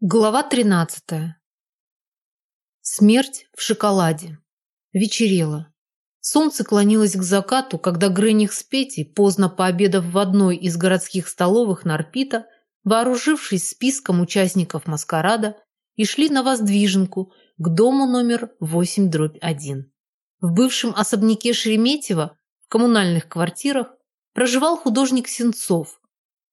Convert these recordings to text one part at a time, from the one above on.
Глава 13. Смерть в шоколаде. Вечерело. Солнце клонилось к закату, когда Грених с Петей, поздно пообедав в одной из городских столовых Нарпита, вооружившись списком участников маскарада, и шли на воздвиженку к дому номер 8-1. В бывшем особняке Шереметьево в коммунальных квартирах проживал художник Сенцов,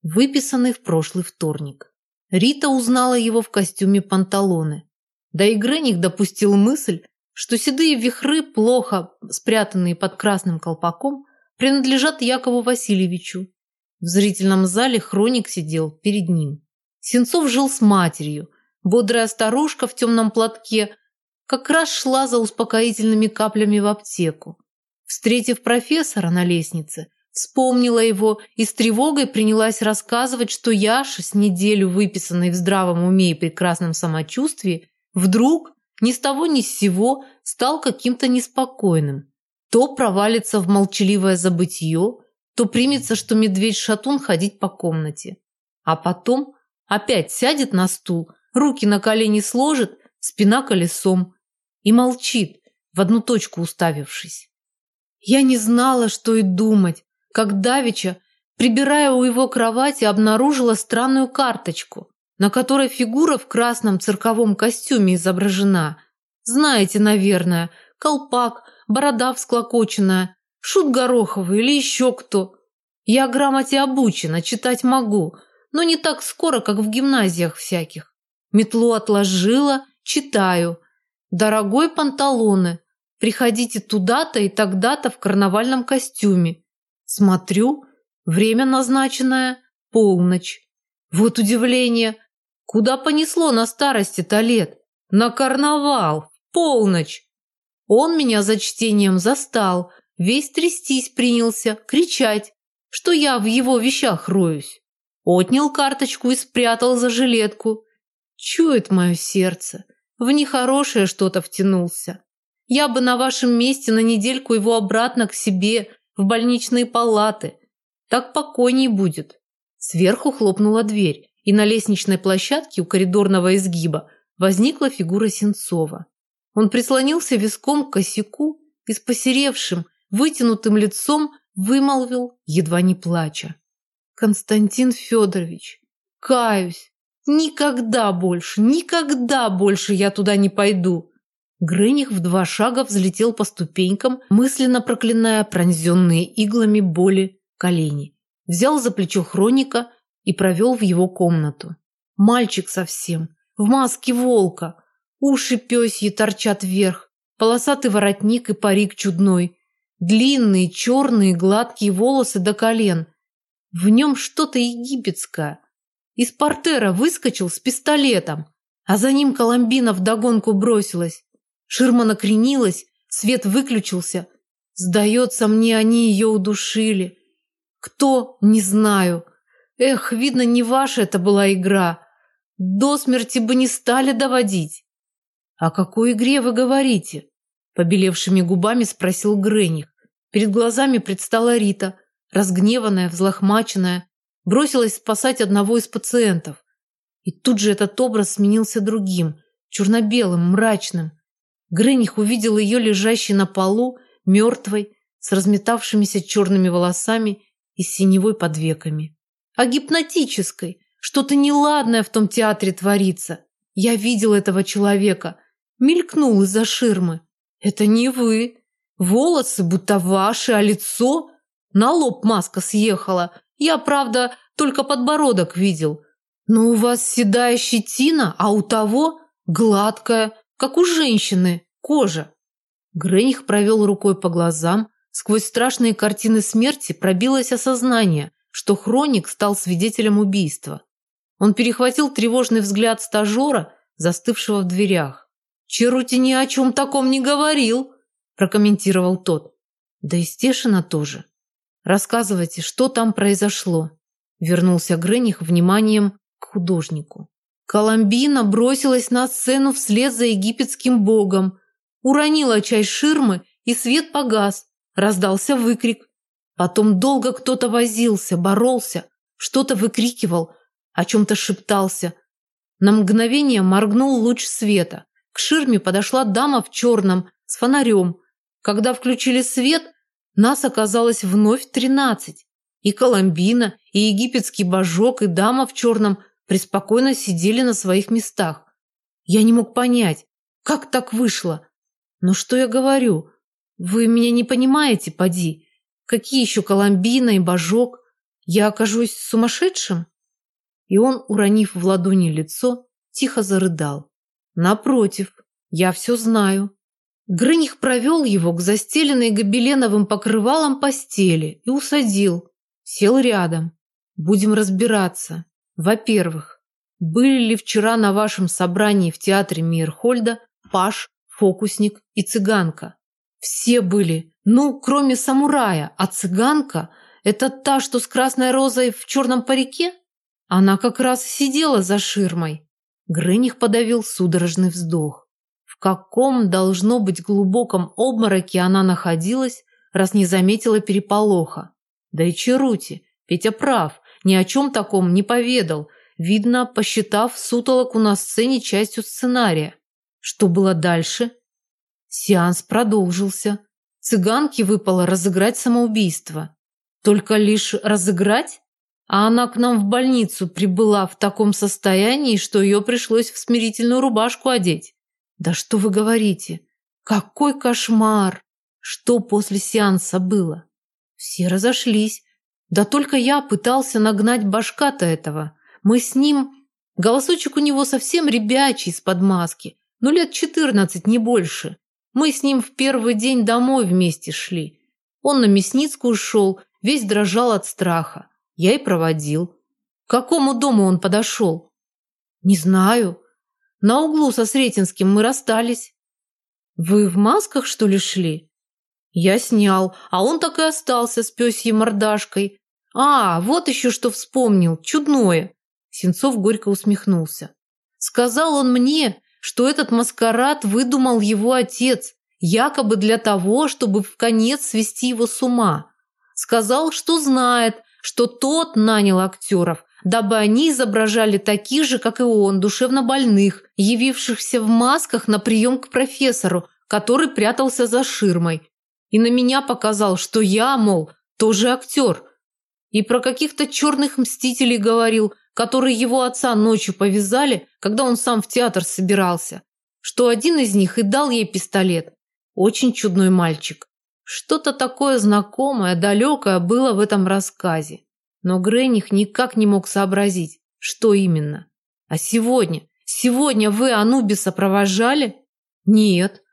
выписанный в прошлый вторник. Рита узнала его в костюме панталоны. Да и Грених допустил мысль, что седые вихры, плохо спрятанные под красным колпаком, принадлежат Якову Васильевичу. В зрительном зале хроник сидел перед ним. Сенцов жил с матерью. Бодрая старушка в темном платке как раз шла за успокоительными каплями в аптеку. Встретив профессора на лестнице, Вспомнила его и с тревогой принялась рассказывать, что Яша, с неделю выписанной в здравом уме и прекрасном самочувствии, вдруг ни с того ни с сего стал каким-то неспокойным. То провалится в молчаливое забытье, то примется, что медведь-шатун ходить по комнате. А потом опять сядет на стул, руки на колени сложит, спина колесом и молчит, в одну точку уставившись. Я не знала, что и думать, как Давича, прибирая у его кровати, обнаружила странную карточку, на которой фигура в красном цирковом костюме изображена. Знаете, наверное, колпак, борода всклокоченная, шут Гороховый или еще кто. Я грамоте обучена, читать могу, но не так скоро, как в гимназиях всяких. Метлу отложила, читаю. Дорогой панталоны, приходите туда-то и тогда-то в карнавальном костюме. Смотрю, время назначенное – полночь. Вот удивление, куда понесло на старости-то лет? На карнавал, полночь. Он меня за чтением застал, весь трястись принялся, кричать, что я в его вещах роюсь. Отнял карточку и спрятал за жилетку. Чует мое сердце, в нехорошее что-то втянулся. Я бы на вашем месте на недельку его обратно к себе в больничные палаты. Так покойней будет. Сверху хлопнула дверь, и на лестничной площадке у коридорного изгиба возникла фигура Сенцова. Он прислонился виском к косяку и с посеревшим, вытянутым лицом вымолвил, едва не плача. «Константин Федорович, каюсь, никогда больше, никогда больше я туда не пойду. Грених в два шага взлетел по ступенькам, мысленно проклиная пронзенные иглами боли колени. Взял за плечо хроника и провел в его комнату. Мальчик совсем, в маске волка. Уши пёсьи торчат вверх, полосатый воротник и парик чудной. Длинные, черные, гладкие волосы до колен. В нем что-то египетское. Из портера выскочил с пистолетом, а за ним Коломбина вдогонку бросилась. Ширма накренилась, свет выключился. Сдается мне, они ее удушили. Кто? Не знаю. Эх, видно, не ваша это была игра. До смерти бы не стали доводить. О какой игре вы говорите? Побелевшими губами спросил Грених. Перед глазами предстала Рита, разгневанная, взлохмаченная, бросилась спасать одного из пациентов. И тут же этот образ сменился другим, черно-белым, мрачным. Грених увидел ее лежащей на полу, мертвой, с разметавшимися черными волосами и синевой под веками. А гипнотической, что-то неладное в том театре творится. Я видел этого человека, мелькнул из-за ширмы. Это не вы. Волосы будто ваши, а лицо... На лоб маска съехала. Я, правда, только подбородок видел. Но у вас седая щетина, а у того гладкая, как у женщины, кожа. Грених провел рукой по глазам. Сквозь страшные картины смерти пробилось осознание, что Хроник стал свидетелем убийства. Он перехватил тревожный взгляд стажера, застывшего в дверях. «Черути ни о чем таком не говорил», – прокомментировал тот. «Да и Стешина тоже. Рассказывайте, что там произошло», – вернулся Грених вниманием к художнику. Коломбина бросилась на сцену вслед за египетским богом, уронила часть ширмы, и свет погас. Раздался выкрик. Потом долго кто-то возился, боролся, что-то выкрикивал, о чем-то шептался. На мгновение моргнул луч света. К ширме подошла дама в черном с фонарем. Когда включили свет, нас оказалось вновь тринадцать. И Коломбина, и египетский божок, и дама в черном преспокойно сидели на своих местах. Я не мог понять, как так вышло. Но что я говорю? Вы меня не понимаете, поди. Какие еще Коломбина и божок? Я окажусь сумасшедшим? И он, уронив в ладони лицо, тихо зарыдал. Напротив, я все знаю. Грыних провел его к застеленной гобеленовым покрывалом постели и усадил. Сел рядом. Будем разбираться. Во-первых, были ли вчера на вашем собрании в театре Мирхольда Паш, фокусник и цыганка? Все были, ну, кроме самурая, а цыганка – это та, что с красной розой в черном парике? Она как раз сидела за ширмой. Грыних подавил судорожный вздох. В каком, должно быть, глубоком обмороке она находилась, раз не заметила переполоха. Да и Черути, Петя прав, ни о чем таком не поведал, видно, посчитав сутолоку на сцене частью сценария. Что было дальше? Сеанс продолжился. Цыганке выпало разыграть самоубийство. Только лишь разыграть? А она к нам в больницу прибыла в таком состоянии, что ее пришлось в смирительную рубашку одеть. Да что вы говорите? Какой кошмар! Что после сеанса было? Все разошлись. Да только я пытался нагнать башка-то этого. Мы с ним... Голосочек у него совсем ребячий, из-под маски. Ну, лет четырнадцать, не больше. Мы с ним в первый день домой вместе шли. Он на Мясницкую шел, весь дрожал от страха. Я и проводил. К какому дому он подошел? Не знаю. На углу со Сретенским мы расстались. Вы в масках, что ли, шли? Я снял, а он так и остался с пёсьей мордашкой. А, вот еще что вспомнил, чудное. Сенцов горько усмехнулся. Сказал он мне, что этот маскарад выдумал его отец, якобы для того, чтобы в конец свести его с ума. Сказал, что знает, что тот нанял актеров, дабы они изображали таких же, как и он, душевно больных, явившихся в масках на прием к профессору, который прятался за ширмой. И на меня показал, что я, мол, тоже актер. И про каких-то черных мстителей говорил, которые его отца ночью повязали, когда он сам в театр собирался. Что один из них и дал ей пистолет. Очень чудной мальчик. Что-то такое знакомое, далекое было в этом рассказе. Но Грених никак не мог сообразить, что именно. А сегодня? Сегодня вы Анубиса провожали? Нет.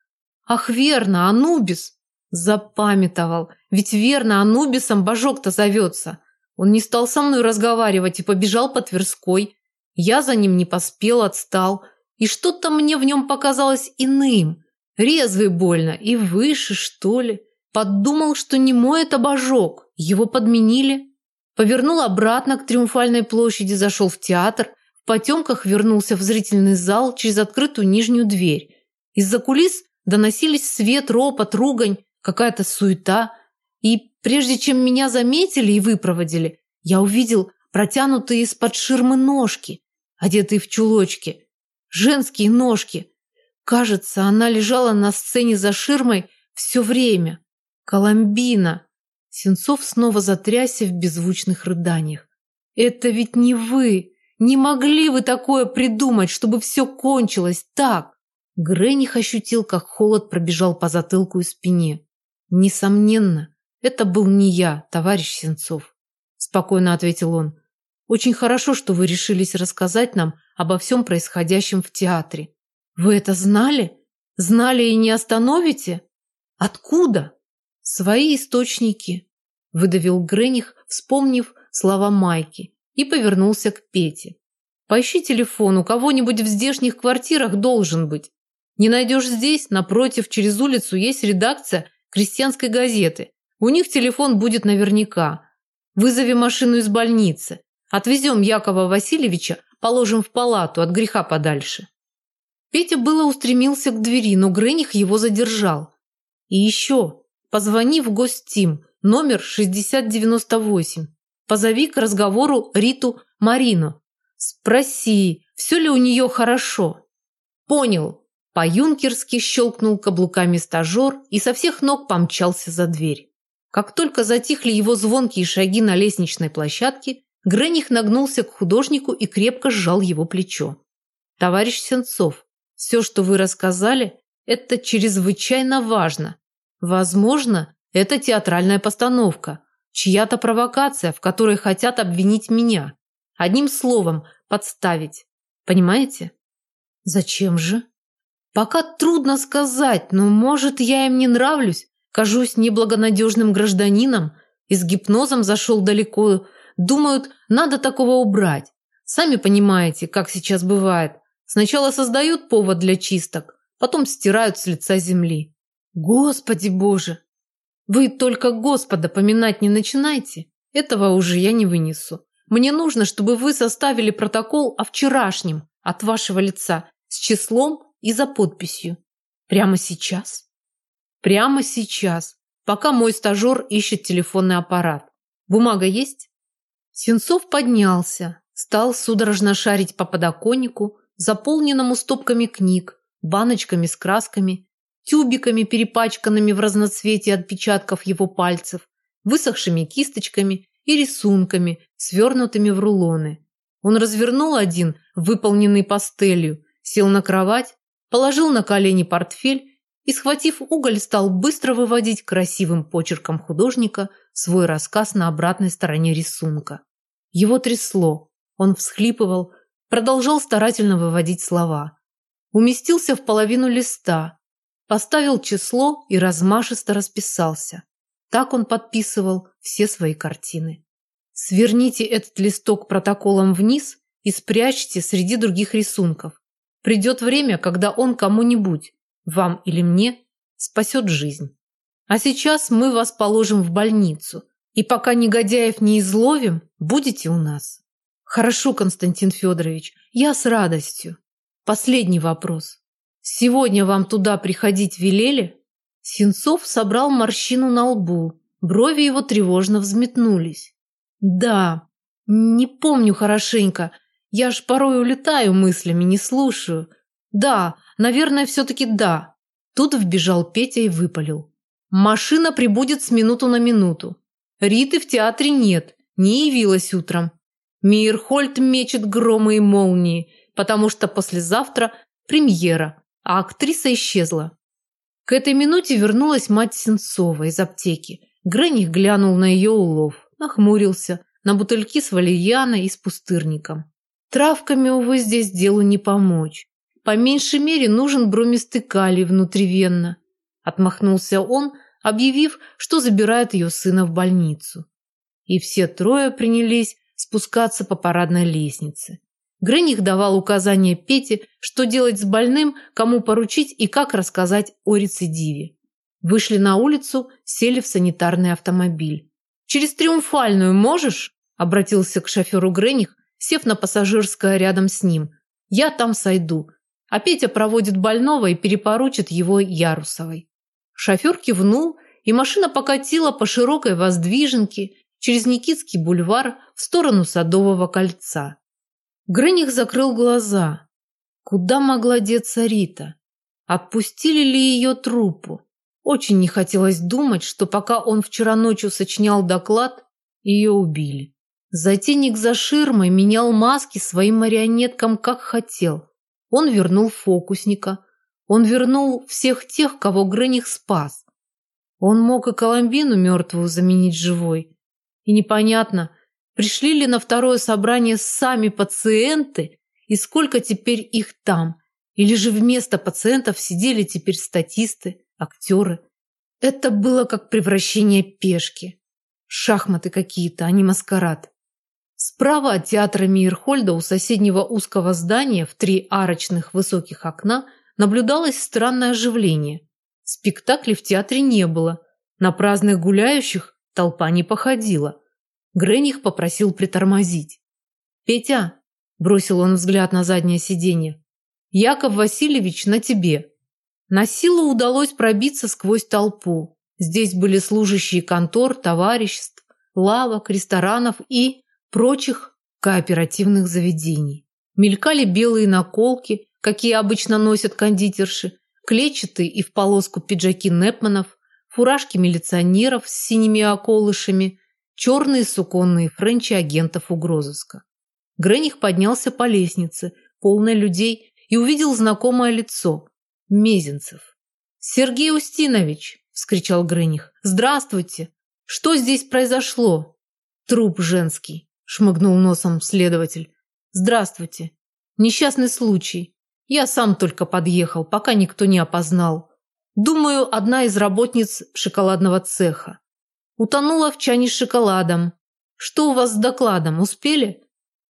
Ах, верно, Анубис. Запамятовал. Ведь верно, Анубисом божок-то зовется. Он не стал со мной разговаривать и побежал по Тверской. Я за ним не поспел, отстал. И что-то мне в нем показалось иным. Резвый больно и выше, что ли. Подумал, что не мой это божок. Его подменили. Повернул обратно к Триумфальной площади, зашел в театр. В потемках вернулся в зрительный зал через открытую нижнюю дверь. Из-за кулис доносились свет, ропот, ругань, какая-то суета. И прежде чем меня заметили и выпроводили, я увидел протянутые из-под ширмы ножки, одетые в чулочки. Женские ножки. Кажется, она лежала на сцене за ширмой все время. Коломбина!» Сенцов снова затрясся в беззвучных рыданиях. «Это ведь не вы! Не могли вы такое придумать, чтобы все кончилось так!» Грених ощутил, как холод пробежал по затылку и спине. «Несомненно, это был не я, товарищ Сенцов», – спокойно ответил он. «Очень хорошо, что вы решились рассказать нам обо всем происходящем в театре. Вы это знали? Знали и не остановите? Откуда?» «Свои источники», – выдавил Грених, вспомнив слова Майки, и повернулся к Пете. «Поищи телефон, у кого-нибудь в здешних квартирах должен быть. Не найдешь здесь, напротив, через улицу есть редакция крестьянской газеты. У них телефон будет наверняка. Вызови машину из больницы. Отвезем Якова Васильевича, положим в палату, от греха подальше». Петя было устремился к двери, но Грених его задержал. «И еще, Позвони в гостим, номер 6098. Позови к разговору Риту Марину. Спроси, все ли у нее хорошо. Понял. По-юнкерски щелкнул каблуками стажер и со всех ног помчался за дверь. Как только затихли его звонкие шаги на лестничной площадке, Грених нагнулся к художнику и крепко сжал его плечо. «Товарищ Сенцов, все, что вы рассказали, это чрезвычайно важно. Возможно, это театральная постановка, чья-то провокация, в которой хотят обвинить меня. Одним словом, подставить. Понимаете? Зачем же? Пока трудно сказать, но, может, я им не нравлюсь, кажусь неблагонадежным гражданином и с гипнозом зашел далеко. Думают, надо такого убрать. Сами понимаете, как сейчас бывает. Сначала создают повод для чисток, потом стирают с лица земли. Господи боже! Вы только Господа поминать не начинайте. Этого уже я не вынесу. Мне нужно, чтобы вы составили протокол о вчерашнем от вашего лица с числом и за подписью. Прямо сейчас? Прямо сейчас, пока мой стажер ищет телефонный аппарат. Бумага есть? Сенцов поднялся, стал судорожно шарить по подоконнику, заполненному стопками книг, баночками с красками, тюбиками, перепачканными в разноцветии отпечатков его пальцев, высохшими кисточками и рисунками, свернутыми в рулоны. Он развернул один, выполненный пастелью, сел на кровать, положил на колени портфель и, схватив уголь, стал быстро выводить красивым почерком художника свой рассказ на обратной стороне рисунка. Его трясло, он всхлипывал, продолжал старательно выводить слова. Уместился в половину листа, поставил число и размашисто расписался. Так он подписывал все свои картины. Сверните этот листок протоколом вниз и спрячьте среди других рисунков. Придет время, когда он кому-нибудь, вам или мне, спасет жизнь. А сейчас мы вас положим в больницу, и пока негодяев не изловим, будете у нас. Хорошо, Константин Федорович, я с радостью. Последний вопрос. Сегодня вам туда приходить велели? Сенцов собрал морщину на лбу. Брови его тревожно взметнулись. Да, не помню хорошенько. Я ж порой улетаю мыслями, не слушаю. Да, наверное, все-таки да. Тут вбежал Петя и выпалил. Машина прибудет с минуту на минуту. Риты в театре нет, не явилась утром. Мейерхольд мечет громы и молнии, потому что послезавтра премьера, а актриса исчезла. К этой минуте вернулась мать Сенцова из аптеки. Грених глянул на ее улов, нахмурился, на бутыльки с валерьяной и с пустырником. Травками, увы, здесь делу не помочь. По меньшей мере нужен бромистый калий внутривенно. Отмахнулся он, объявив, что забирает ее сына в больницу. И все трое принялись спускаться по парадной лестнице. Грених давал указания Пете, что делать с больным, кому поручить и как рассказать о рецидиве. Вышли на улицу, сели в санитарный автомобиль. «Через Триумфальную можешь?» – обратился к шоферу Грених, сев на пассажирское рядом с ним. «Я там сойду». А Петя проводит больного и перепоручит его Ярусовой. Шофер кивнул, и машина покатила по широкой воздвиженке, через Никитский бульвар в сторону Садового кольца. Грених закрыл глаза. Куда могла деться Рита? Отпустили ли ее трупу? Очень не хотелось думать, что пока он вчера ночью сочинял доклад, ее убили. Затейник за ширмой менял маски своим марионеткам как хотел. Он вернул фокусника. Он вернул всех тех, кого Грених спас. Он мог и Коломбину мертвую заменить живой. И непонятно, пришли ли на второе собрание сами пациенты и сколько теперь их там, или же вместо пациентов сидели теперь статисты, актеры. Это было как превращение пешки. Шахматы какие-то, а не маскарад. Справа от театра Мейерхольда у соседнего узкого здания в три арочных высоких окна наблюдалось странное оживление. Спектаклей в театре не было. На праздных гуляющих толпа не походила. Грених попросил притормозить. «Петя!» – бросил он взгляд на заднее сиденье. «Яков Васильевич на тебе!» На силу удалось пробиться сквозь толпу. Здесь были служащие контор, товариществ, лавок, ресторанов и прочих кооперативных заведений. Мелькали белые наколки, какие обычно носят кондитерши, клетчатые и в полоску пиджаки Непманов, фуражки милиционеров с синими околышами, черные суконные френчи агентов угрозыска. Грених поднялся по лестнице, полной людей, и увидел знакомое лицо – Мезенцев. «Сергей Устинович!» – вскричал Грених. «Здравствуйте! Что здесь произошло?» «Труп женский», – шмыгнул носом следователь. «Здравствуйте. Несчастный случай. Я сам только подъехал, пока никто не опознал. Думаю, одна из работниц шоколадного цеха. Утонула в чане с шоколадом. Что у вас с докладом, успели?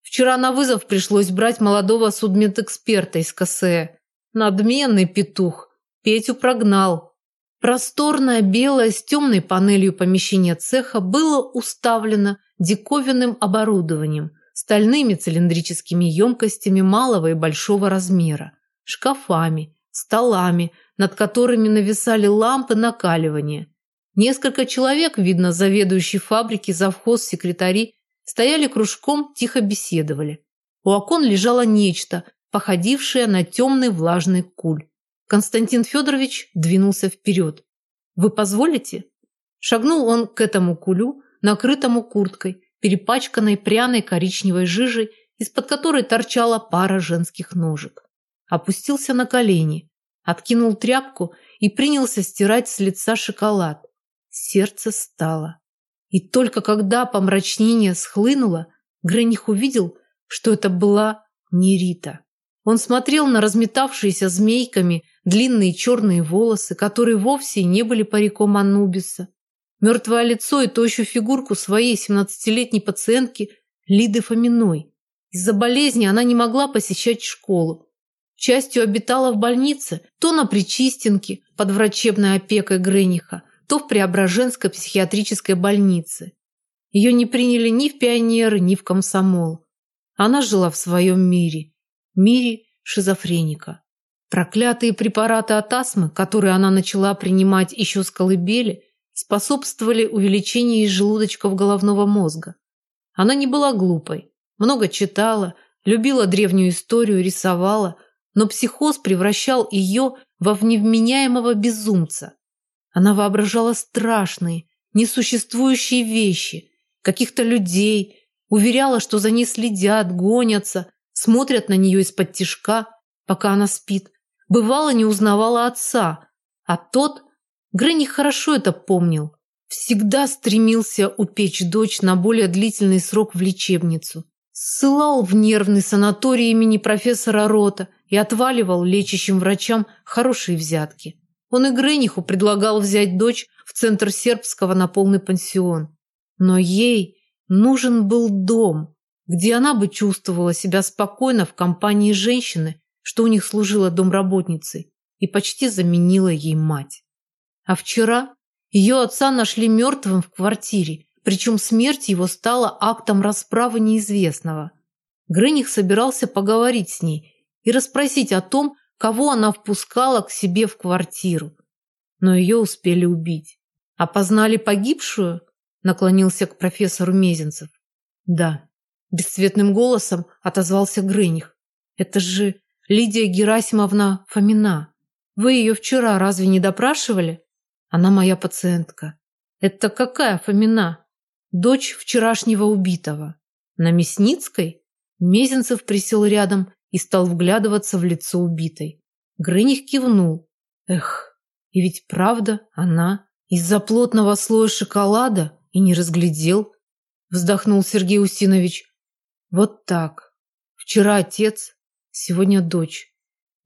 Вчера на вызов пришлось брать молодого судмедэксперта из КСЭ. Надменный петух. Петю прогнал. Просторное белое с темной панелью помещение цеха было уставлено диковинным оборудованием – стальными цилиндрическими емкостями малого и большого размера, шкафами, столами, над которыми нависали лампы накаливания. Несколько человек, видно, заведующий фабрики, завхоз, секретари, стояли кружком, тихо беседовали. У окон лежало нечто, походившее на темный влажный куль. Константин Федорович двинулся вперед. «Вы позволите?» Шагнул он к этому кулю, накрытому курткой, перепачканной пряной коричневой жижей, из-под которой торчала пара женских ножек. Опустился на колени, откинул тряпку и принялся стирать с лица шоколад. Сердце стало. И только когда помрачнение схлынуло, Грених увидел, что это была не Рита. Он смотрел на разметавшиеся змейками длинные черные волосы, которые вовсе не были париком Анубиса, мертвое лицо и тощую фигурку своей 17-летней пациентки Лиды Фоминой. Из-за болезни она не могла посещать школу. Частью обитала в больнице, то на Причистенке под врачебной опекой Грениха, то в Преображенской психиатрической больнице. Ее не приняли ни в пионеры, ни в комсомол. Она жила в своем мире, мире шизофреника. Проклятые препараты от астмы, которые она начала принимать еще с колыбели, способствовали увеличению желудочков головного мозга. Она не была глупой, много читала, любила древнюю историю, рисовала, но психоз превращал ее во невменяемого безумца. Она воображала страшные, несуществующие вещи, каких-то людей, уверяла, что за ней следят, гонятся, смотрят на нее из-под тишка, пока она спит. Бывало, не узнавала отца, а тот – Грэнни хорошо это помнил. Всегда стремился упечь дочь на более длительный срок в лечебницу. Ссылал в нервный санаторий имени профессора Рота и отваливал лечащим врачам хорошие взятки. Он и Грениху предлагал взять дочь в центр сербского на полный пансион. Но ей нужен был дом, где она бы чувствовала себя спокойно в компании женщины, что у них служила домработницей, и почти заменила ей мать. А вчера ее отца нашли мертвым в квартире, причем смерть его стала актом расправы неизвестного. Грыних собирался поговорить с ней и расспросить о том, кого она впускала к себе в квартиру. Но ее успели убить. «Опознали погибшую?» – наклонился к профессору Мезенцев. «Да», – бесцветным голосом отозвался Грыних. «Это же Лидия Герасимовна Фомина. Вы ее вчера разве не допрашивали?» Она моя пациентка. Это какая Фомина? Дочь вчерашнего убитого. На Мясницкой? Мезенцев присел рядом и стал вглядываться в лицо убитой. Грыних кивнул. Эх, и ведь правда она из-за плотного слоя шоколада и не разглядел, вздохнул Сергей Устинович. Вот так. Вчера отец, сегодня дочь.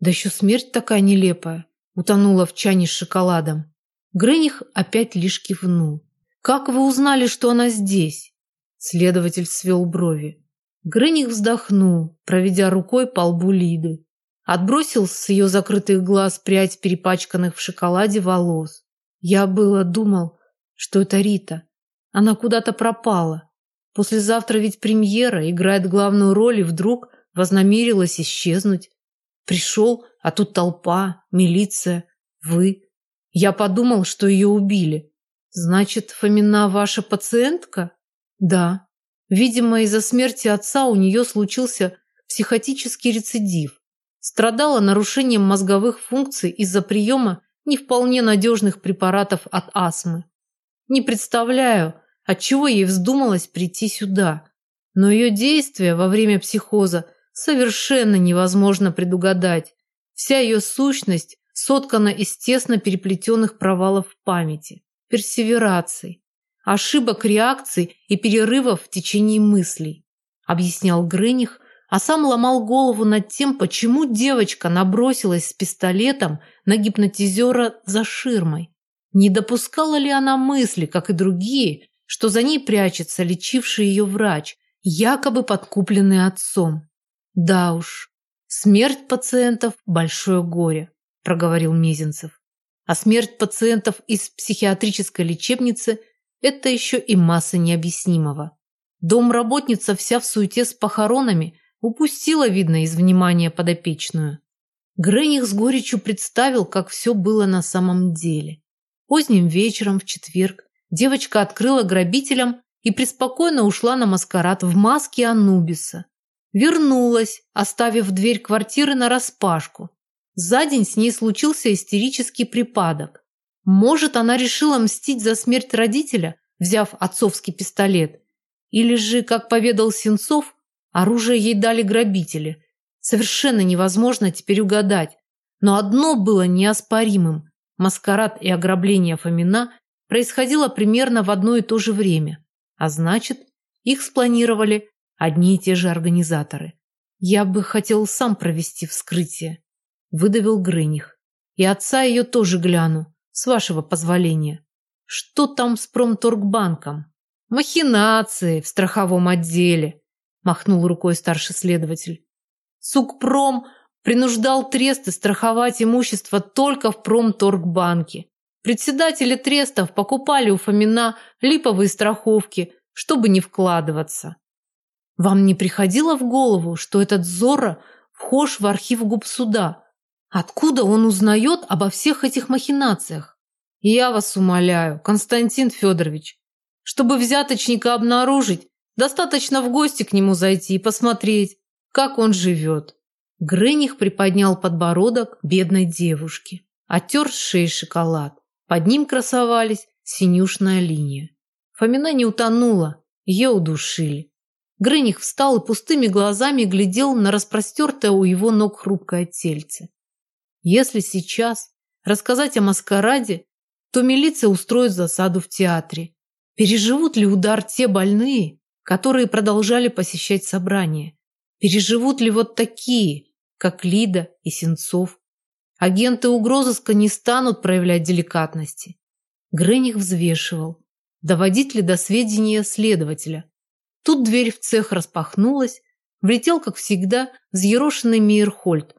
Да еще смерть такая нелепая. Утонула в чане с шоколадом. Грених опять лишь кивнул. «Как вы узнали, что она здесь?» Следователь свел брови. Грених вздохнул, проведя рукой по лбу Лиды. Отбросил с ее закрытых глаз прядь перепачканных в шоколаде волос. Я было думал, что это Рита. Она куда-то пропала. Послезавтра ведь премьера, играет главную роль и вдруг вознамерилась исчезнуть. Пришел, а тут толпа, милиция, вы. Я подумал, что ее убили. Значит, Фомина ваша пациентка? Да. Видимо, из-за смерти отца у нее случился психотический рецидив. Страдала нарушением мозговых функций из-за приема не вполне надежных препаратов от астмы. Не представляю, отчего ей вздумалось прийти сюда. Но ее действия во время психоза совершенно невозможно предугадать. Вся ее сущность соткана из тесно переплетенных провалов памяти, персевераций, ошибок реакций и перерывов в течение мыслей, объяснял Грыних, а сам ломал голову над тем, почему девочка набросилась с пистолетом на гипнотизера за ширмой. Не допускала ли она мысли, как и другие, что за ней прячется лечивший ее врач, якобы подкупленный отцом? Да уж, смерть пациентов – большое горе, проговорил Мезенцев. А смерть пациентов из психиатрической лечебницы – это еще и масса необъяснимого. Домработница вся в суете с похоронами упустила, видно, из внимания подопечную. Грених с горечью представил, как все было на самом деле. Поздним вечером в четверг девочка открыла грабителям и преспокойно ушла на маскарад в маске Анубиса. Вернулась, оставив дверь квартиры нараспашку. За день с ней случился истерический припадок. Может, она решила мстить за смерть родителя, взяв отцовский пистолет? Или же, как поведал Сенцов, оружие ей дали грабители – Совершенно невозможно теперь угадать. Но одно было неоспоримым. Маскарад и ограбление Фомина происходило примерно в одно и то же время. А значит, их спланировали одни и те же организаторы. «Я бы хотел сам провести вскрытие», – выдавил Грыних. «И отца ее тоже гляну, с вашего позволения. Что там с промторгбанком?» «Махинации в страховом отделе», – махнул рукой старший следователь. Сукпром принуждал тресты страховать имущество только в промторгбанке. Председатели трестов покупали у Фомина липовые страховки, чтобы не вкладываться. Вам не приходило в голову, что этот Зорро вхож в архив губсуда? Откуда он узнает обо всех этих махинациях? Я вас умоляю, Константин Федорович, чтобы взяточника обнаружить, достаточно в гости к нему зайти и посмотреть, как он живет. Грених приподнял подбородок бедной девушки, оттер с шеи шоколад. Под ним красовались синюшная линия. Фомина не утонула, ее удушили. Грених встал и пустыми глазами глядел на распростертое у его ног хрупкое тельце. Если сейчас рассказать о маскараде, то милиция устроит засаду в театре. Переживут ли удар те больные, которые продолжали посещать собрания? Переживут ли вот такие, как Лида и Сенцов? Агенты угрозыска не станут проявлять деликатности. Грених взвешивал, доводить ли до сведения следователя. Тут дверь в цех распахнулась, влетел, как всегда, взъерошенный Мейерхольд.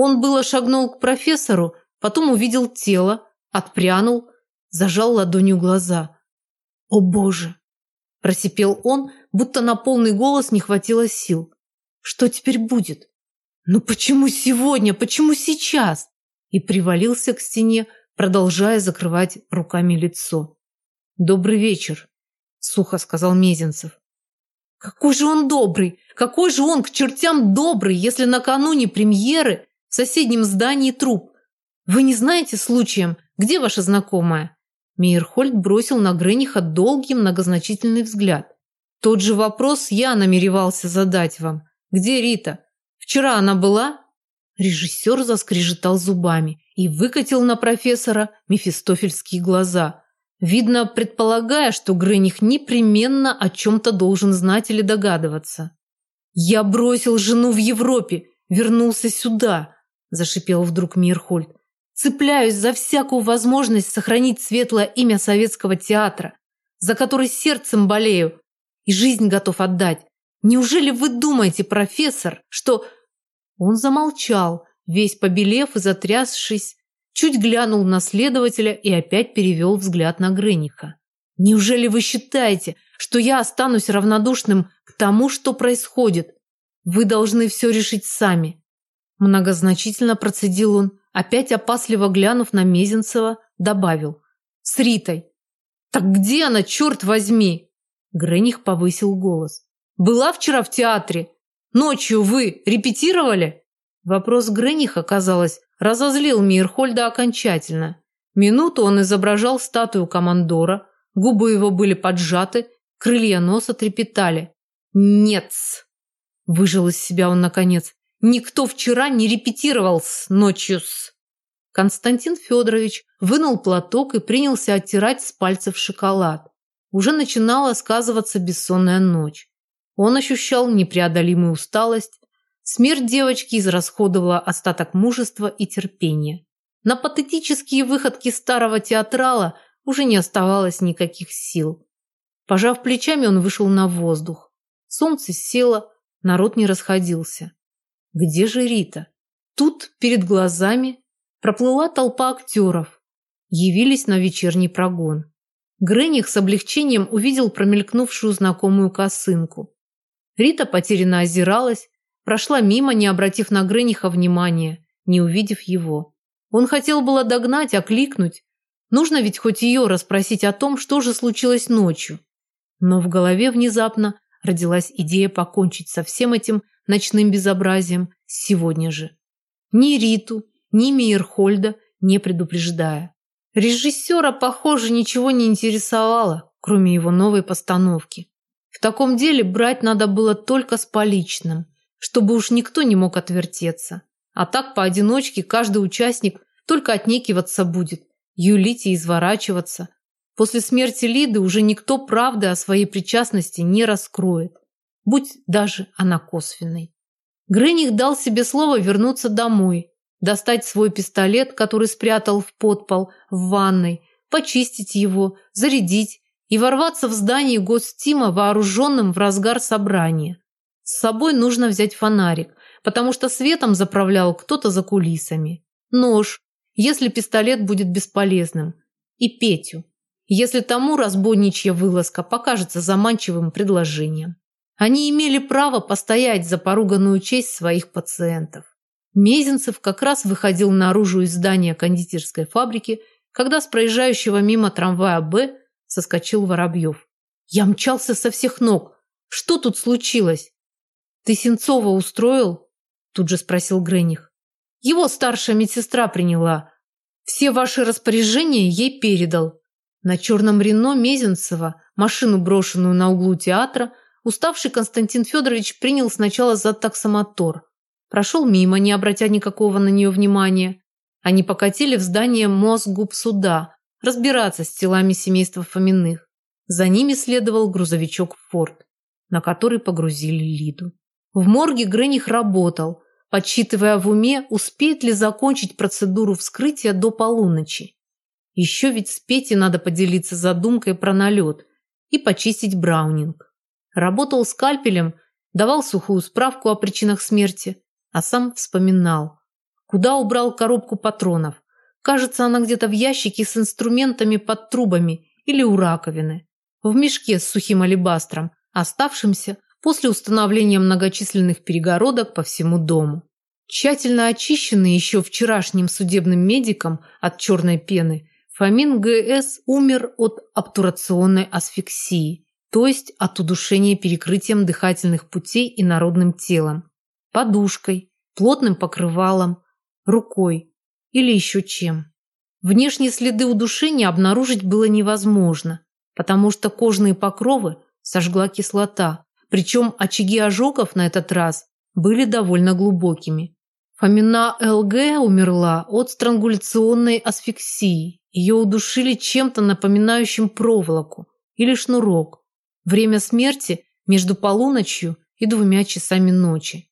Он было шагнул к профессору, потом увидел тело, отпрянул, зажал ладонью глаза. «О боже!» – просипел он, будто на полный голос не хватило сил. Что теперь будет? Ну почему сегодня? Почему сейчас? И привалился к стене, продолжая закрывать руками лицо. Добрый вечер, сухо сказал Мезенцев. Какой же он добрый! Какой же он к чертям добрый, если накануне премьеры в соседнем здании труп? Вы не знаете случаем, где ваша знакомая? Мейерхольд бросил на Грениха долгий многозначительный взгляд. Тот же вопрос я намеревался задать вам. Где Рита? Вчера она была?» Режиссер заскрежетал зубами и выкатил на профессора мефистофельские глаза. Видно, предполагая, что Грених непременно о чем-то должен знать или догадываться. «Я бросил жену в Европе, вернулся сюда», – зашипел вдруг Мирхольд. «Цепляюсь за всякую возможность сохранить светлое имя советского театра, за который сердцем болею и жизнь готов отдать. Неужели вы думаете, профессор, что...» Он замолчал, весь побелев и затрясшись, чуть глянул на следователя и опять перевел взгляд на Грениха. «Неужели вы считаете, что я останусь равнодушным к тому, что происходит? Вы должны все решить сами». Многозначительно процедил он, опять опасливо глянув на Мезенцева, добавил. «С Ритой». «Так где она, черт возьми?» Грених повысил голос. Была вчера в театре. Ночью вы репетировали?» Вопрос Грениха, казалось, разозлил Мирхольда окончательно. Минуту он изображал статую командора, губы его были поджаты, крылья носа трепетали. нет Выжил из себя он наконец. «Никто вчера не репетировал с ночью с...» Константин Федорович вынул платок и принялся оттирать с пальцев шоколад. Уже начинала сказываться бессонная ночь. Он ощущал непреодолимую усталость. Смерть девочки израсходовала остаток мужества и терпения. На патетические выходки старого театрала уже не оставалось никаких сил. Пожав плечами, он вышел на воздух. Солнце село, народ не расходился. Где же Рита? Тут перед глазами проплыла толпа актеров. Явились на вечерний прогон. Грених с облегчением увидел промелькнувшую знакомую косынку. Рита потерянно озиралась, прошла мимо, не обратив на Грениха внимания, не увидев его. Он хотел было догнать, окликнуть. Нужно ведь хоть ее расспросить о том, что же случилось ночью. Но в голове внезапно родилась идея покончить со всем этим ночным безобразием сегодня же. Ни Риту, ни Мейерхольда не предупреждая. Режиссера, похоже, ничего не интересовало, кроме его новой постановки. В таком деле брать надо было только с поличным, чтобы уж никто не мог отвертеться. А так поодиночке каждый участник только отнекиваться будет, юлить и изворачиваться. После смерти Лиды уже никто правды о своей причастности не раскроет, будь даже она косвенной. Грених дал себе слово вернуться домой, достать свой пистолет, который спрятал в подпол в ванной, почистить его, зарядить и ворваться в здание гостима вооруженным в разгар собрания. С собой нужно взять фонарик, потому что светом заправлял кто-то за кулисами. Нож, если пистолет будет бесполезным. И Петю, если тому разбойничья вылазка покажется заманчивым предложением. Они имели право постоять за поруганную честь своих пациентов. Мезенцев как раз выходил наружу из здания кондитерской фабрики, когда с проезжающего мимо трамвая «Б» соскочил Воробьев. Я мчался со всех ног. Что тут случилось? Ты Сенцова устроил? Тут же спросил Грених. Его старшая медсестра приняла. Все ваши распоряжения ей передал. На черном Рено Мезенцева, машину, брошенную на углу театра, уставший Константин Федорович принял сначала за таксомотор. Прошел мимо, не обратя никакого на нее внимания. Они покатили в здание Мосгубсуда разбираться с телами семейства Фоминых. За ними следовал грузовичок «Форд», на который погрузили Лиду. В морге Грених работал, подсчитывая в уме, успеет ли закончить процедуру вскрытия до полуночи. Еще ведь с Петей надо поделиться задумкой про налет и почистить браунинг. Работал скальпелем, давал сухую справку о причинах смерти, а сам вспоминал. Куда убрал коробку патронов? Кажется, она где-то в ящике с инструментами под трубами или у раковины. В мешке с сухим алебастром, оставшимся после установления многочисленных перегородок по всему дому. Тщательно очищенный еще вчерашним судебным медиком от черной пены, Фомин ГС умер от обтурационной асфиксии, то есть от удушения перекрытием дыхательных путей и народным телом, подушкой, плотным покрывалом, рукой или еще чем. Внешние следы удушения обнаружить было невозможно, потому что кожные покровы сожгла кислота, причем очаги ожогов на этот раз были довольно глубокими. Фомина ЛГ умерла от странгуляционной асфиксии. Ее удушили чем-то напоминающим проволоку или шнурок. Время смерти между полуночью и двумя часами ночи.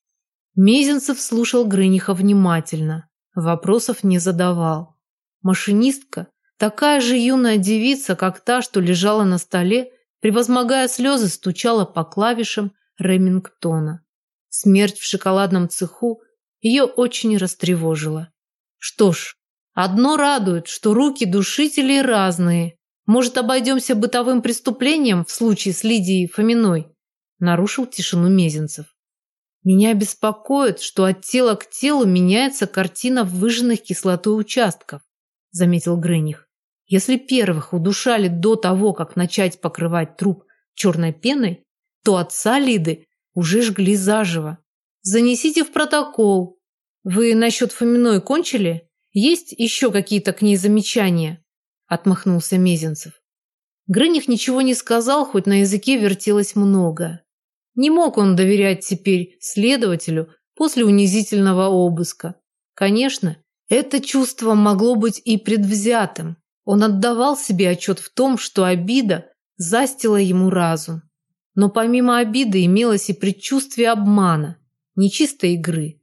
Мезенцев слушал Грыниха внимательно, вопросов не задавал. Машинистка, такая же юная девица, как та, что лежала на столе, превозмогая слезы, стучала по клавишам Ремингтона. Смерть в шоколадном цеху ее очень растревожила. Что ж, одно радует, что руки душителей разные. Может, обойдемся бытовым преступлением в случае с Лидией Фоминой? Нарушил тишину Мезенцев. Меня беспокоит, что от тела к телу меняется картина выжженных кислотой участков, заметил Грених. Если первых удушали до того, как начать покрывать труп черной пеной, то отца Лиды уже жгли заживо. занесите в протокол. Вы насчет Фоминой кончили? Есть еще какие-то к ней замечания?» Отмахнулся Мезенцев. Грыних ничего не сказал, хоть на языке вертелось много. Не мог он доверять теперь следователю после унизительного обыска. Конечно, это чувство могло быть и предвзятым. Он отдавал себе отчет в том, что обида застила ему разум. Но помимо обиды имелось и предчувствие обмана, нечистой игры.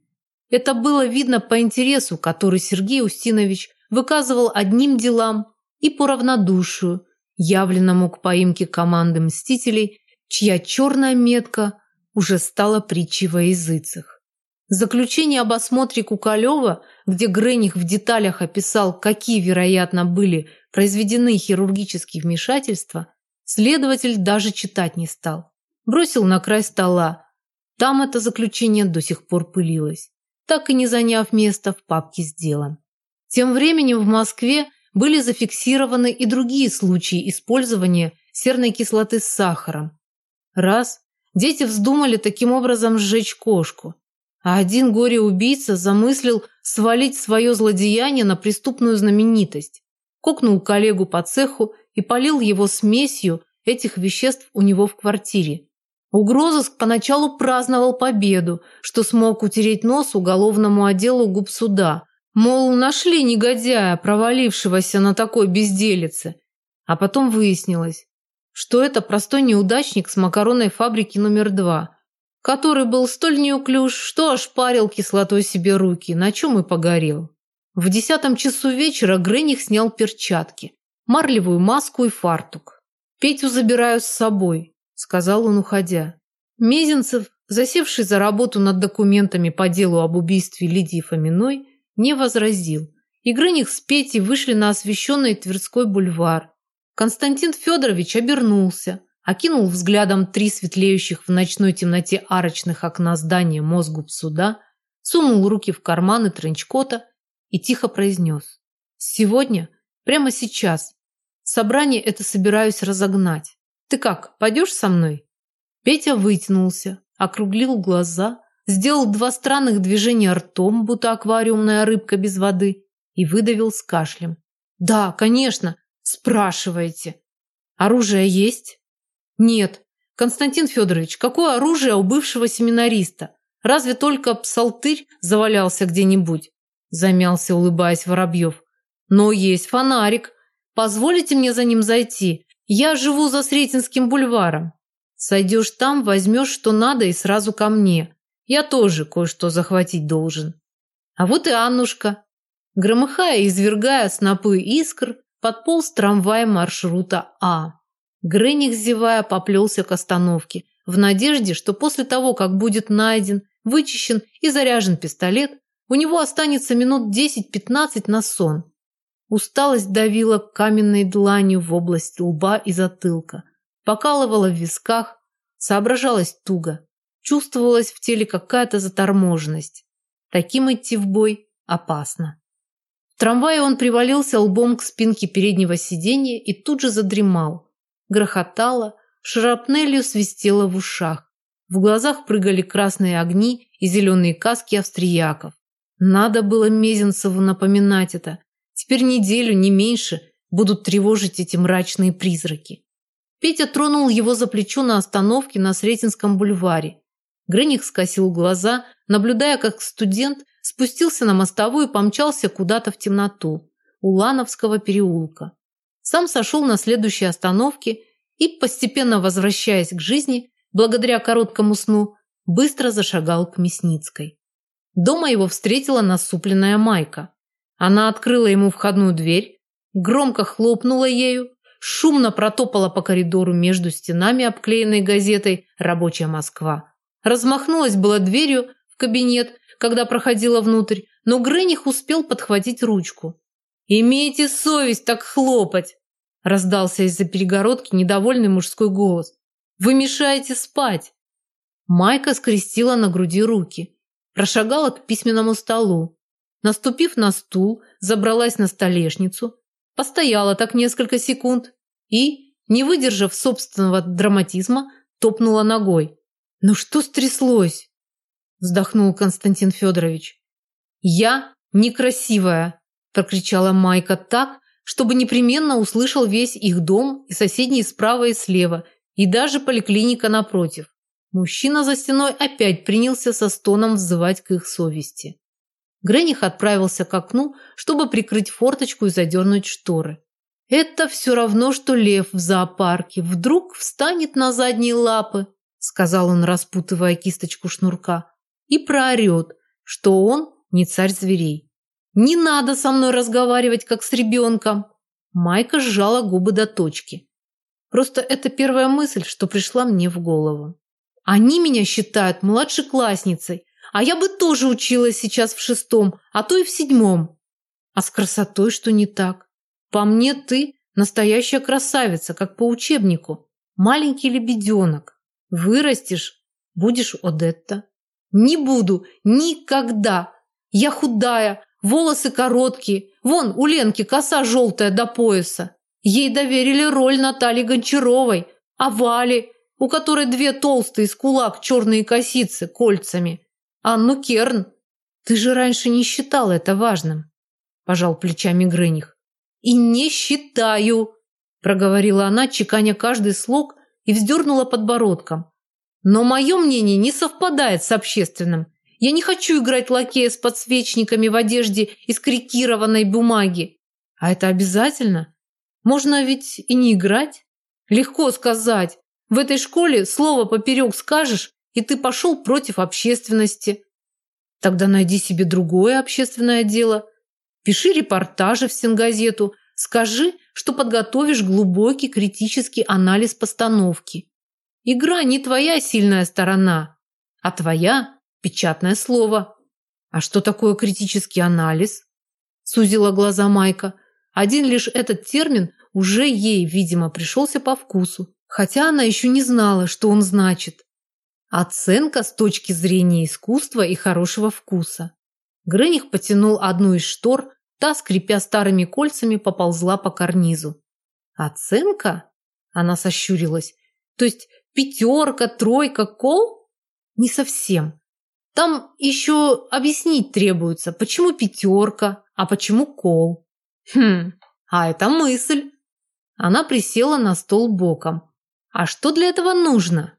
Это было видно по интересу, который Сергей Устинович выказывал одним делам и по равнодушию, явленному к поимке команды «Мстителей», чья черная метка уже стала притчей во языцах. Заключение об осмотре Кукалева, где Грених в деталях описал, какие, вероятно, были произведены хирургические вмешательства, следователь даже читать не стал. Бросил на край стола. Там это заключение до сих пор пылилось, так и не заняв место в папке с делом. Тем временем в Москве были зафиксированы и другие случаи использования серной кислоты с сахаром. Раз дети вздумали таким образом сжечь кошку, а один горе-убийца замыслил свалить свое злодеяние на преступную знаменитость. Кокнул коллегу по цеху и полил его смесью этих веществ у него в квартире. Угрозыск поначалу праздновал победу, что смог утереть нос уголовному отделу губсуда – Мол, нашли негодяя, провалившегося на такой безделице. А потом выяснилось, что это простой неудачник с макаронной фабрики номер два, который был столь неуклюж, что ошпарил кислотой себе руки, на чем и погорел. В десятом часу вечера Грених снял перчатки, марлевую маску и фартук. «Петю забираю с собой», – сказал он, уходя. Мезенцев, засевший за работу над документами по делу об убийстве Лидии Фоминой, не возразил. Игрыних с Петей вышли на освещенный Тверской бульвар. Константин Федорович обернулся, окинул взглядом три светлеющих в ночной темноте арочных окна здания мозгуб суда, сунул руки в карманы тренчкота и тихо произнес. «Сегодня, прямо сейчас, собрание это собираюсь разогнать. Ты как, пойдешь со мной?» Петя вытянулся, округлил глаза, сделал два странных движения ртом, будто аквариумная рыбка без воды, и выдавил с кашлем. «Да, конечно, спрашивайте. Оружие есть?» «Нет. Константин Федорович, какое оружие у бывшего семинариста? Разве только псалтырь завалялся где-нибудь?» Замялся, улыбаясь Воробьев. «Но есть фонарик. Позволите мне за ним зайти? Я живу за Сретенским бульваром. Сойдешь там, возьмешь что надо и сразу ко мне. Я тоже кое-что захватить должен. А вот и Аннушка. Громыхая и извергая снопы искр, подполз трамвай маршрута А. Грених, зевая, поплелся к остановке, в надежде, что после того, как будет найден, вычищен и заряжен пистолет, у него останется минут 10-15 на сон. Усталость давила каменной дланью в область лба и затылка, покалывала в висках, соображалась туго. Чувствовалась в теле какая-то заторможенность. Таким идти в бой опасно. В трамвае он привалился лбом к спинке переднего сиденья и тут же задремал. Грохотало, шарапнелью свистело в ушах. В глазах прыгали красные огни и зеленые каски австрияков. Надо было Мезенцеву напоминать это. Теперь неделю, не меньше, будут тревожить эти мрачные призраки. Петя тронул его за плечо на остановке на Сретенском бульваре. Грених скосил глаза, наблюдая, как студент спустился на мостовую и помчался куда-то в темноту Улановского переулка. Сам сошел на следующей остановке и, постепенно возвращаясь к жизни, благодаря короткому сну, быстро зашагал к Мясницкой. Дома его встретила насупленная Майка. Она открыла ему входную дверь, громко хлопнула ею, шумно протопала по коридору между стенами, обклеенной газетой «Рабочая Москва», Размахнулась была дверью в кабинет, когда проходила внутрь, но Грених успел подхватить ручку. «Имейте совесть так хлопать!» раздался из-за перегородки недовольный мужской голос. «Вы мешаете спать!» Майка скрестила на груди руки, прошагала к письменному столу. Наступив на стул, забралась на столешницу, постояла так несколько секунд и, не выдержав собственного драматизма, топнула ногой. «Ну что стряслось?» вздохнул Константин Федорович. «Я некрасивая!» – прокричала Майка так, чтобы непременно услышал весь их дом и соседние справа и слева, и даже поликлиника напротив. Мужчина за стеной опять принялся со стоном взывать к их совести. Грених отправился к окну, чтобы прикрыть форточку и задернуть шторы. «Это все равно, что лев в зоопарке. Вдруг встанет на задние лапы», – сказал он, распутывая кисточку шнурка, – «и проорет, что он не царь зверей. Не надо со мной разговаривать, как с ребенком». Майка сжала губы до точки. Просто это первая мысль, что пришла мне в голову. Они меня считают младшеклассницей, а я бы тоже училась сейчас в шестом, а то и в седьмом. А с красотой что не так? По мне ты настоящая красавица, как по учебнику. Маленький лебеденок. Вырастешь, будешь Одетта. Не буду никогда. Я худая, волосы короткие. Вон у Ленки коса желтая до пояса. Ей доверили роль Натальи Гончаровой, а Вали, у которой две толстые с кулак черные косицы кольцами. Анну Керн. Ты же раньше не считал это важным, пожал плечами Грыних. И не считаю, проговорила она, чеканя каждый слог и вздернула подбородком. Но мое мнение не совпадает с общественным. Я не хочу играть лакея с подсвечниками в одежде из крикированной бумаги. А это обязательно? Можно ведь и не играть. Легко сказать. В этой школе слово поперек скажешь, и ты пошел против общественности. Тогда найди себе другое общественное дело. Пиши репортажи в Сингазету. Скажи, что подготовишь глубокий критический анализ постановки. Игра не твоя сильная сторона, а твоя печатное слово. А что такое критический анализ? Сузила глаза Майка. Один лишь этот термин уже ей, видимо, пришелся по вкусу, хотя она еще не знала, что он значит. Оценка с точки зрения искусства и хорошего вкуса. Грених потянул одну из штор, та, скрипя старыми кольцами, поползла по карнизу. «Оценка?» Она сощурилась. «То есть пятерка, тройка, кол?» «Не совсем. Там еще объяснить требуется, почему пятерка, а почему кол». Хм, а это мысль. Она присела на стол боком. А что для этого нужно?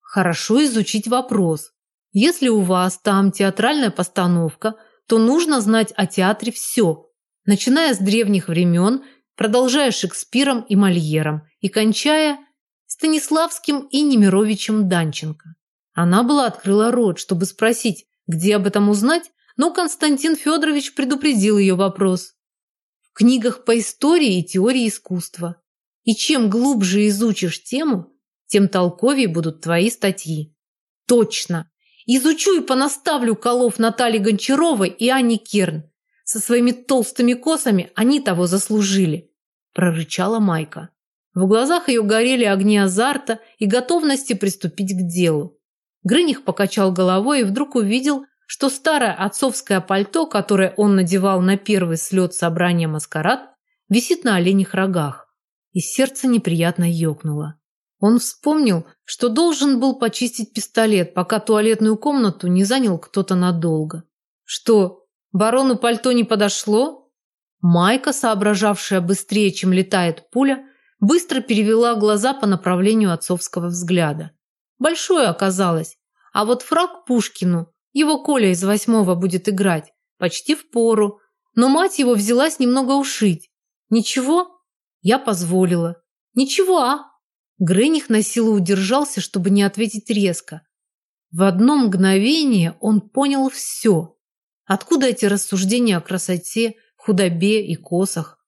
Хорошо изучить вопрос. Если у вас там театральная постановка, то нужно знать о театре все, начиная с древних времен, продолжая Шекспиром и Мольером и кончая Станиславским и Немировичем Данченко. Она была открыла рот, чтобы спросить, где об этом узнать, но Константин Федорович предупредил ее вопрос книгах по истории и теории искусства. И чем глубже изучишь тему, тем толковее будут твои статьи. Точно. Изучу и понаставлю колов Натальи Гончаровой и Ани Керн. Со своими толстыми косами они того заслужили, прорычала Майка. В глазах ее горели огни азарта и готовности приступить к делу. Грыних покачал головой и вдруг увидел, что старое отцовское пальто, которое он надевал на первый слет собрания маскарад, висит на оленях рогах, и сердце неприятно ёкнуло. Он вспомнил, что должен был почистить пистолет, пока туалетную комнату не занял кто-то надолго. Что, барону пальто не подошло? Майка, соображавшая быстрее, чем летает пуля, быстро перевела глаза по направлению отцовского взгляда. Большое оказалось, а вот фраг Пушкину его Коля из восьмого будет играть. Почти в пору. Но мать его взялась немного ушить. Ничего? Я позволила. Ничего, а? Грених на силу удержался, чтобы не ответить резко. В одно мгновение он понял все. Откуда эти рассуждения о красоте, худобе и косах?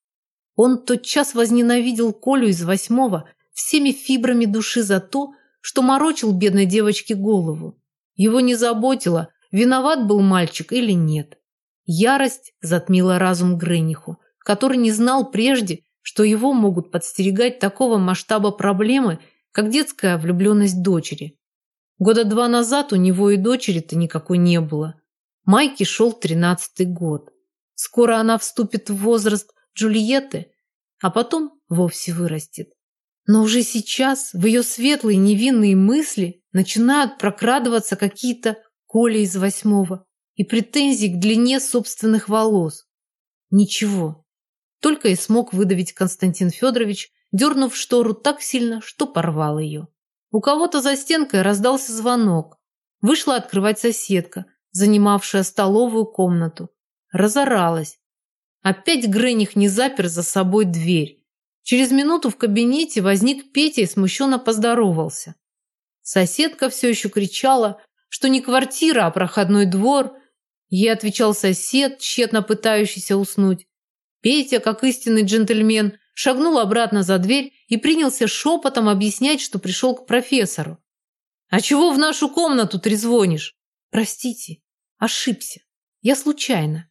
Он тотчас возненавидел Колю из восьмого всеми фибрами души за то, что морочил бедной девочке голову. Его не заботило, Виноват был мальчик или нет? Ярость затмила разум Грениху, который не знал прежде, что его могут подстерегать такого масштаба проблемы, как детская влюбленность дочери. Года два назад у него и дочери-то никакой не было. Майке шел тринадцатый год. Скоро она вступит в возраст Джульетты, а потом вовсе вырастет. Но уже сейчас в ее светлые невинные мысли начинают прокрадываться какие-то Коля из восьмого и претензий к длине собственных волос. Ничего. Только и смог выдавить Константин Федорович, дернув штору так сильно, что порвал ее. У кого-то за стенкой раздался звонок. Вышла открывать соседка, занимавшая столовую комнату. Разоралась. Опять Грених не запер за собой дверь. Через минуту в кабинете возник Петя и смущенно поздоровался. Соседка все еще кричала, что не квартира, а проходной двор. Ей отвечал сосед, тщетно пытающийся уснуть. Петя, как истинный джентльмен, шагнул обратно за дверь и принялся шепотом объяснять, что пришел к профессору. «А чего в нашу комнату трезвонишь?» «Простите, ошибся. Я случайно».